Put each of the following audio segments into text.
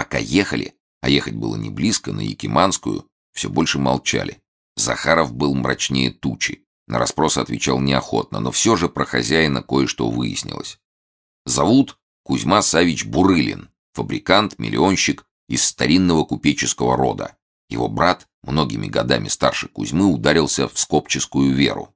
Пока ехали, а ехать было не близко, на Якиманскую, все больше молчали. Захаров был мрачнее тучи. На расспросы отвечал неохотно, но все же про хозяина кое-что выяснилось. Зовут Кузьма Савич Бурылин, фабрикант, миллионщик из старинного купеческого рода. Его брат, многими годами старше Кузьмы, ударился в скопческую веру.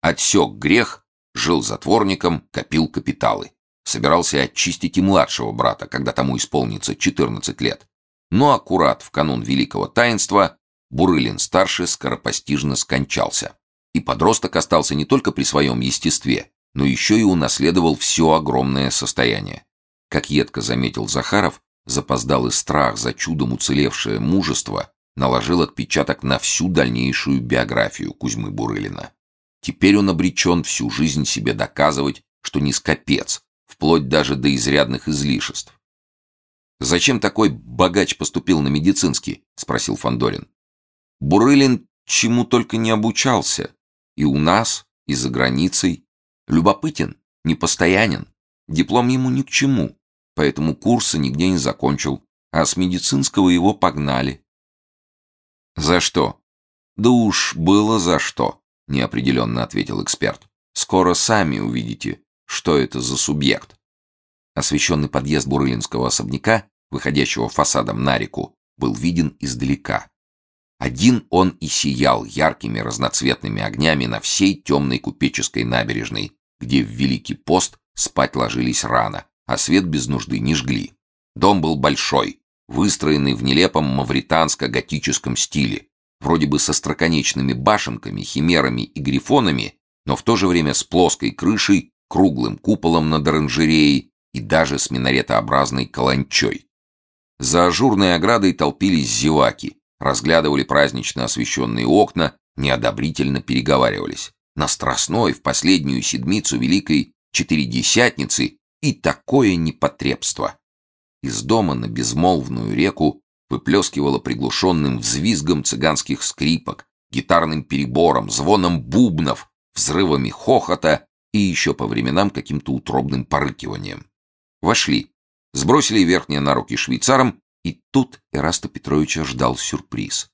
Отсек грех, жил затворником, копил капиталы. Собирался очистить и младшего брата, когда тому исполнится 14 лет. Но аккурат в канун Великого Таинства Бурылин-старший скоропостижно скончался. И подросток остался не только при своем естестве, но еще и унаследовал все огромное состояние. Как едко заметил Захаров, запоздалый страх за чудом уцелевшее мужество наложил отпечаток на всю дальнейшую биографию Кузьмы Бурылина. Теперь он обречен всю жизнь себе доказывать, что не скопец, вплоть даже до изрядных излишеств. «Зачем такой богач поступил на медицинский?» — спросил Фандорин. Бурылин чему только не обучался. И у нас, и за границей. Любопытен, непостоянен. Диплом ему ни к чему, поэтому курсы нигде не закончил, а с медицинского его погнали. «За что?» «Да уж было за что», — неопределенно ответил эксперт. «Скоро сами увидите, что это за субъект». Освещенный подъезд Бурылинского особняка, выходящего фасадом на реку, был виден издалека. Один он и сиял яркими разноцветными огнями на всей темной купеческой набережной, где в Великий пост спать ложились рано, а свет без нужды не жгли. Дом был большой, выстроенный в нелепом мавританско-готическом стиле, вроде бы со строконечными башенками, химерами и грифонами, но в то же время с плоской крышей, круглым куполом над оранжереей и даже с минаретообразной каланчой. За ажурной оградой толпились зеваки, разглядывали празднично освещенные окна, неодобрительно переговаривались. На Страстной в последнюю седмицу Великой Четыредесятницы и такое непотребство. Из дома на безмолвную реку выплескивало приглушенным взвизгом цыганских скрипок, гитарным перебором, звоном бубнов, взрывами хохота и еще по временам каким-то утробным порыкиванием. Вошли, сбросили верхние на руки швейцарам и тут Эраста Петровича ждал сюрприз.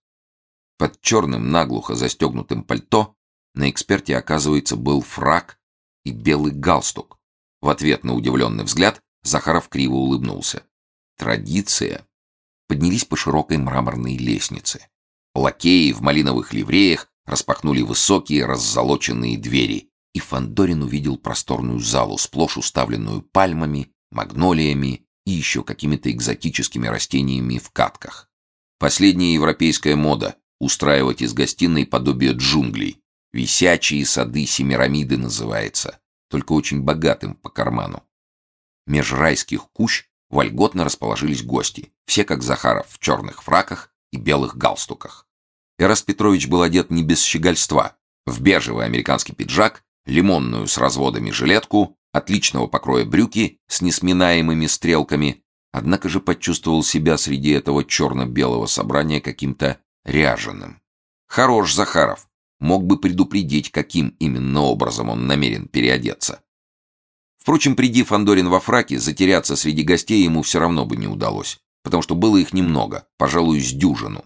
Под черным наглухо застегнутым пальто на эксперте, оказывается, был фрак и белый галстук. В ответ на удивленный взгляд Захаров криво улыбнулся. Традиция. Поднялись по широкой мраморной лестнице. Лакеи в малиновых ливреях распахнули высокие раззолоченные двери, и Фандорин увидел просторную залу, сплошь уставленную пальмами, магнолиями и еще какими-то экзотическими растениями в катках. Последняя европейская мода — устраивать из гостиной подобие джунглей. Висячие сады Семирамиды называется, только очень богатым по карману. Меж райских кущ вольготно расположились гости, все как Захаров в черных фраках и белых галстуках. Эрас Петрович был одет не без щегольства, в бежевый американский пиджак, лимонную с разводами жилетку, отличного покроя брюки с несминаемыми стрелками, однако же почувствовал себя среди этого черно-белого собрания каким-то ряженым. Хорош Захаров, мог бы предупредить, каким именно образом он намерен переодеться. Впрочем, приди Фандорин во фраке, затеряться среди гостей ему все равно бы не удалось, потому что было их немного, пожалуй, с дюжину.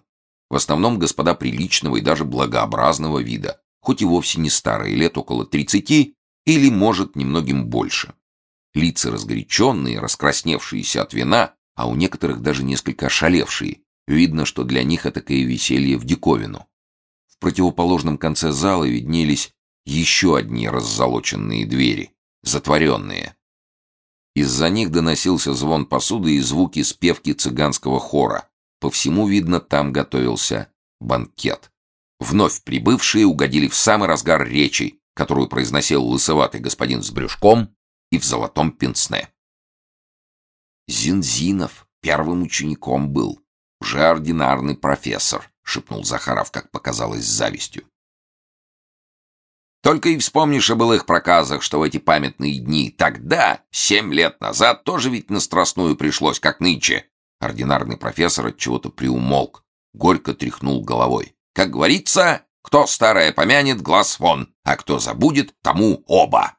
В основном господа приличного и даже благообразного вида, хоть и вовсе не старые, лет около тридцати, или, может, немногим больше. Лица разгоряченные, раскрасневшиеся от вина, а у некоторых даже несколько ошалевшие. Видно, что для них это такое веселье в диковину. В противоположном конце зала виднелись еще одни раззолоченные двери, затворенные. Из-за них доносился звон посуды и звуки спевки цыганского хора. По всему видно, там готовился банкет. Вновь прибывшие угодили в самый разгар речи, которую произносил лысоватый господин с брюшком и в золотом пенсне. «Зинзинов первым учеником был, уже ординарный профессор», — шепнул Захаров, как показалось, с завистью. «Только и вспомнишь о былых проказах, что в эти памятные дни. Тогда, семь лет назад, тоже ведь на Страстную пришлось, как нынче». Ординарный профессор от чего-то приумолк, горько тряхнул головой. «Как говорится, кто старое помянет, глаз вон, а кто забудет, тому оба.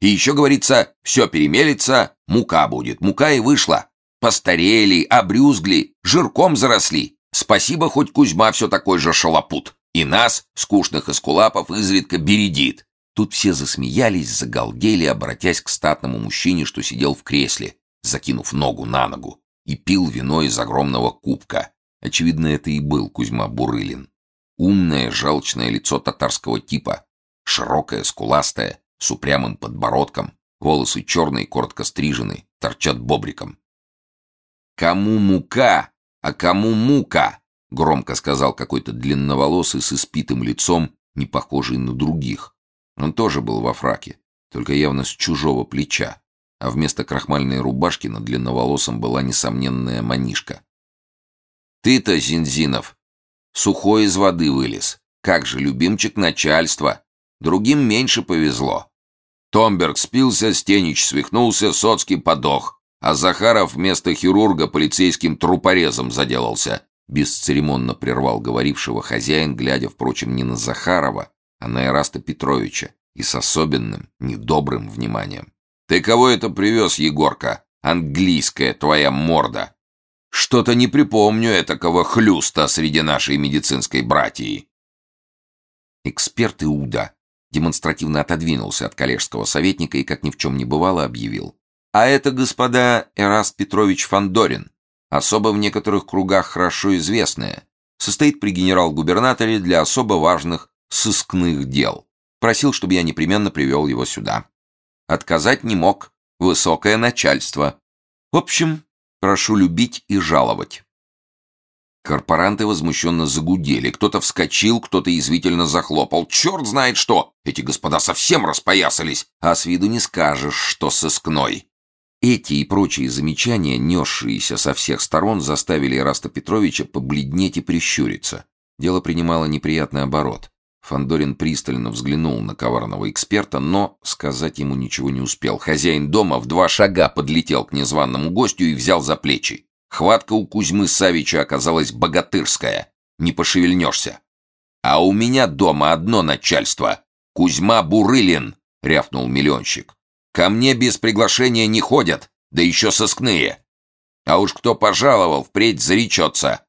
И еще говорится, все перемелится, мука будет. Мука и вышла. Постарели, обрюзгли, жирком заросли. Спасибо, хоть Кузьма все такой же шалопут. И нас, скучных эскулапов, изредка бередит. Тут все засмеялись, загалдели, обратясь к статному мужчине, что сидел в кресле, закинув ногу на ногу, и пил вино из огромного кубка. Очевидно, это и был Кузьма Бурылин. Умное, жалчное лицо татарского типа, широкое, скуластое, с упрямым подбородком, волосы черные, коротко стрижены, торчат бобриком. «Кому мука, а кому мука?» — громко сказал какой-то длинноволосый с испитым лицом, не похожий на других. Он тоже был во фраке, только явно с чужого плеча, а вместо крахмальной рубашки на длинноволосом была несомненная манишка. «Ты-то, Зинзинов, сухой из воды вылез. Как же, любимчик начальства. Другим меньше повезло. Томберг спился, Стенич свихнулся, Соцкий подох, а Захаров вместо хирурга полицейским трупорезом заделался». Бесцеремонно прервал говорившего хозяин, глядя, впрочем, не на Захарова, а на Эраста Петровича и с особенным, недобрым вниманием. «Ты кого это привез, Егорка? Английская твоя морда! Что-то не припомню этакого хлюста среди нашей медицинской братьи!» Эксперт Иуда демонстративно отодвинулся от коллежского советника и, как ни в чем не бывало, объявил. «А это, господа, Эраст Петрович Фандорин, особо в некоторых кругах хорошо известная, состоит при генерал-губернаторе для особо важных сыскных дел. Просил, чтобы я непременно привел его сюда. Отказать не мог. Высокое начальство. В общем, прошу любить и жаловать. Корпоранты возмущенно загудели. Кто-то вскочил, кто-то язвительно захлопал. Черт знает что! Эти господа совсем распоясались, а с виду не скажешь, что сыскной. Эти и прочие замечания, несшиеся со всех сторон, заставили Ираста Петровича побледнеть и прищуриться. Дело принимало неприятный оборот. Фандорин пристально взглянул на коварного эксперта, но сказать ему ничего не успел. Хозяин дома в два шага подлетел к незваному гостю и взял за плечи. Хватка у Кузьмы Савича оказалась богатырская. Не пошевельнешься. «А у меня дома одно начальство. Кузьма Бурылин!» — рявкнул миллионщик. «Ко мне без приглашения не ходят, да еще сыскные. А уж кто пожаловал, впредь заречется».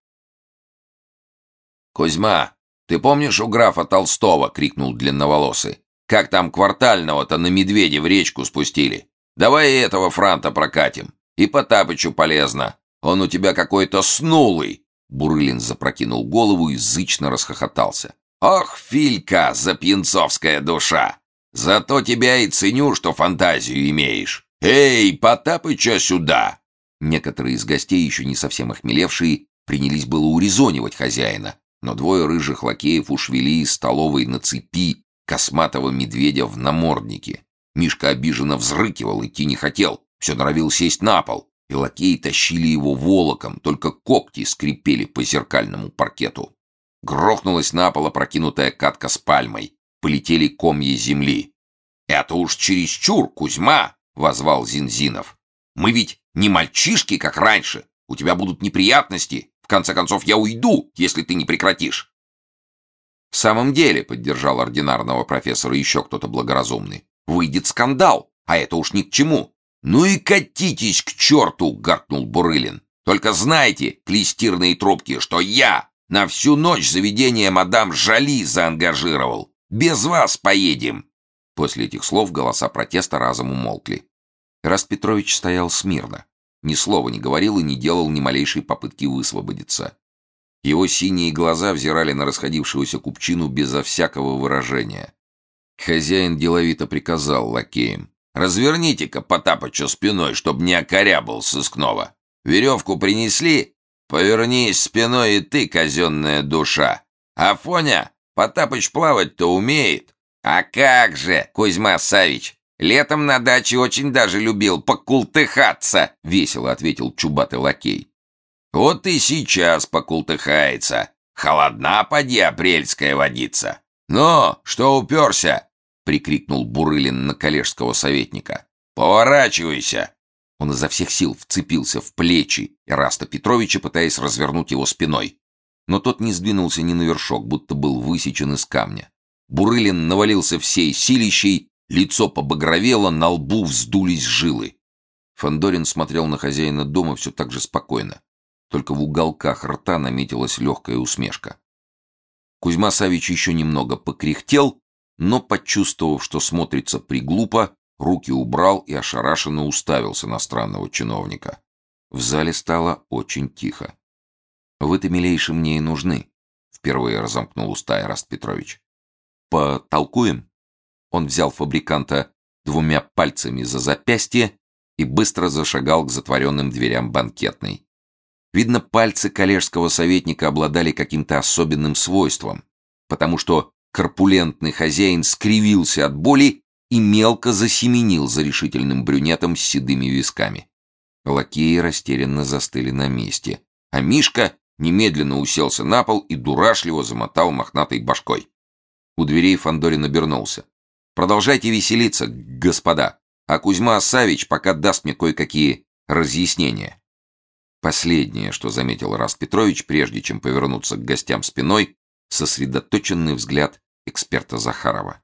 «Кузьма, «Ты помнишь у графа Толстого?» — крикнул длинноволосый. «Как там квартального-то на медведя в речку спустили? Давай и этого франта прокатим. И Потапычу полезно. Он у тебя какой-то снулый!» Бурылин запрокинул голову и зычно расхохотался. «Ох, Филька, запьянцовская душа! Зато тебя и ценю, что фантазию имеешь. Эй, Потапыча сюда!» Некоторые из гостей, еще не совсем охмелевшие, принялись было урезонивать хозяина, но двое рыжих лакеев уж вели из столовой на цепи косматого медведя в наморднике. Мишка обиженно взрыкивал, идти не хотел, все норовил сесть на пол, и лакеи тащили его волоком, только когти скрипели по зеркальному паркету. Грохнулась на пол опрокинутая катка с пальмой, полетели комья земли. «Это уж чересчур, Кузьма!» — возвал Зинзинов. «Мы ведь не мальчишки, как раньше. У тебя будут неприятности. В конце концов, я уйду, если ты не прекратишь. В самом деле, поддержал ординарного профессора еще кто-то благоразумный, выйдет скандал, а это уж ни к чему. Ну и катитесь к черту, гаркнул Бурылин. Только знайте, клестирные трубки, что я на всю ночь заведение мадам Жали заангажировал. Без вас поедем. После этих слов голоса протеста разом умолкли. Раст Петрович стоял смирно ни слова не говорил и не делал ни малейшей попытки высвободиться. Его синие глаза взирали на расходившегося купчину безо всякого выражения. Хозяин деловито приказал лакеям. «Разверните-ка Потапыча спиной, чтоб не окорябал сыскного. Веревку принесли? Повернись спиной и ты, казенная душа. Афоня, Потапыч плавать-то умеет. А как же, Кузьма Савич, Летом на даче очень даже любил покултыхаться, весело ответил чубатый лакей. Вот и сейчас покултыхается. Холодна поди апрельская водица. Но, что уперся? прикрикнул Бурылин на коллежского советника. Поворачивайся. Он изо всех сил вцепился в плечи Ираста Петровича, пытаясь развернуть его спиной. Но тот не сдвинулся ни на вершок, будто был высечен из камня. Бурылин навалился всей силищей Лицо побагровело, на лбу вздулись жилы. Фандорин смотрел на хозяина дома все так же спокойно. Только в уголках рта наметилась легкая усмешка. Кузьма Савич еще немного покряхтел, но, почувствовав, что смотрится приглупо, руки убрал и ошарашенно уставился на странного чиновника. В зале стало очень тихо. «Вы-то, милейший, мне и нужны», — впервые разомкнул уста Ираст Петрович. «Потолкуем?» Он взял фабриканта двумя пальцами за запястье и быстро зашагал к затворенным дверям банкетной. Видно, пальцы коллежского советника обладали каким-то особенным свойством, потому что корпулентный хозяин скривился от боли и мелко засеменил за решительным брюнетом с седыми висками. Лакеи растерянно застыли на месте, а Мишка немедленно уселся на пол и дурашливо замотал мохнатой башкой. У дверей Фандорин обернулся. «Продолжайте веселиться, господа, а Кузьма Савич пока даст мне кое-какие разъяснения». Последнее, что заметил Раст Петрович, прежде чем повернуться к гостям спиной, сосредоточенный взгляд эксперта Захарова.